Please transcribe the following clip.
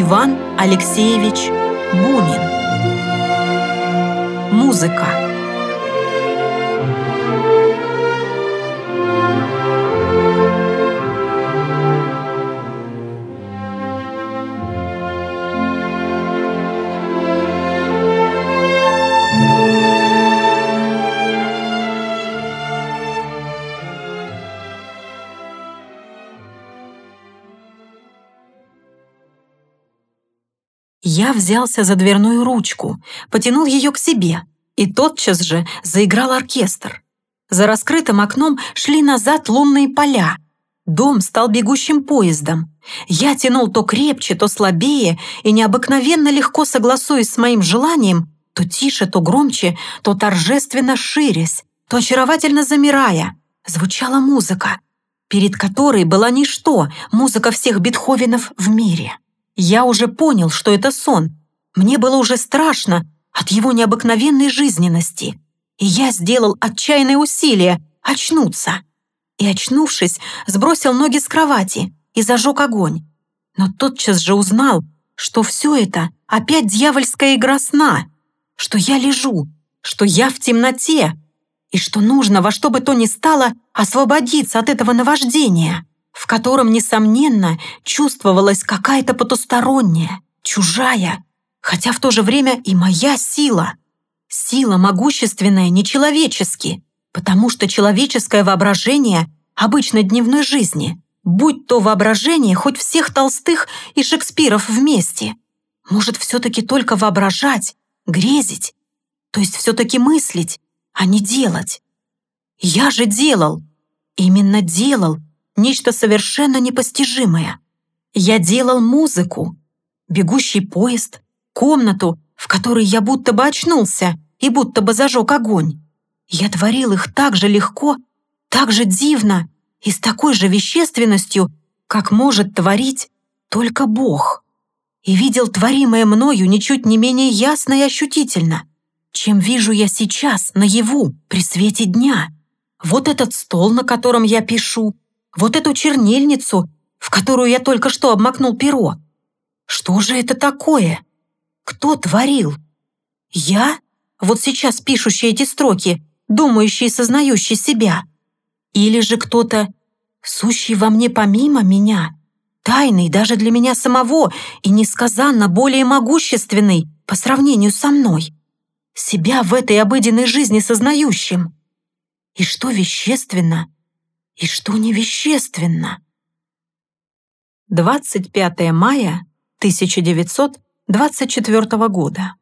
Иван Алексеевич Бунин. Музыка. Я взялся за дверную ручку, потянул ее к себе, и тотчас же заиграл оркестр. За раскрытым окном шли назад лунные поля. Дом стал бегущим поездом. Я тянул то крепче, то слабее, и необыкновенно легко согласуясь с моим желанием, то тише, то громче, то торжественно ширясь, то очаровательно замирая, звучала музыка, перед которой была ничто, музыка всех Бетховенов в мире. Я уже понял, что это сон. Мне было уже страшно от его необыкновенной жизненности. И я сделал отчаянное усилие очнуться. И, очнувшись, сбросил ноги с кровати и зажег огонь. Но тотчас же узнал, что все это опять дьявольская игра сна, что я лежу, что я в темноте, и что нужно во что бы то ни стало освободиться от этого наваждения в котором, несомненно, чувствовалась какая-то потусторонняя, чужая, хотя в то же время и моя сила. Сила могущественная нечеловечески, потому что человеческое воображение обычно дневной жизни, будь то воображение хоть всех Толстых и Шекспиров вместе, может все-таки только воображать, грезить, то есть все-таки мыслить, а не делать. Я же делал, именно делал, нечто совершенно непостижимое. Я делал музыку, бегущий поезд, комнату, в которой я будто бы очнулся и будто бы зажег огонь. Я творил их так же легко, так же дивно и с такой же вещественностью, как может творить только Бог. И видел творимое мною ничуть не менее ясно и ощутительно, чем вижу я сейчас наяву при свете дня. Вот этот стол, на котором я пишу, вот эту чернильницу, в которую я только что обмакнул перо. Что же это такое? Кто творил? Я? Вот сейчас пишущий эти строки, думающий и сознающий себя? Или же кто-то, сущий во мне помимо меня, тайный даже для меня самого и несказанно более могущественный по сравнению со мной? Себя в этой обыденной жизни сознающим? И что вещественно – и что невещественно. 25 мая 1924 года.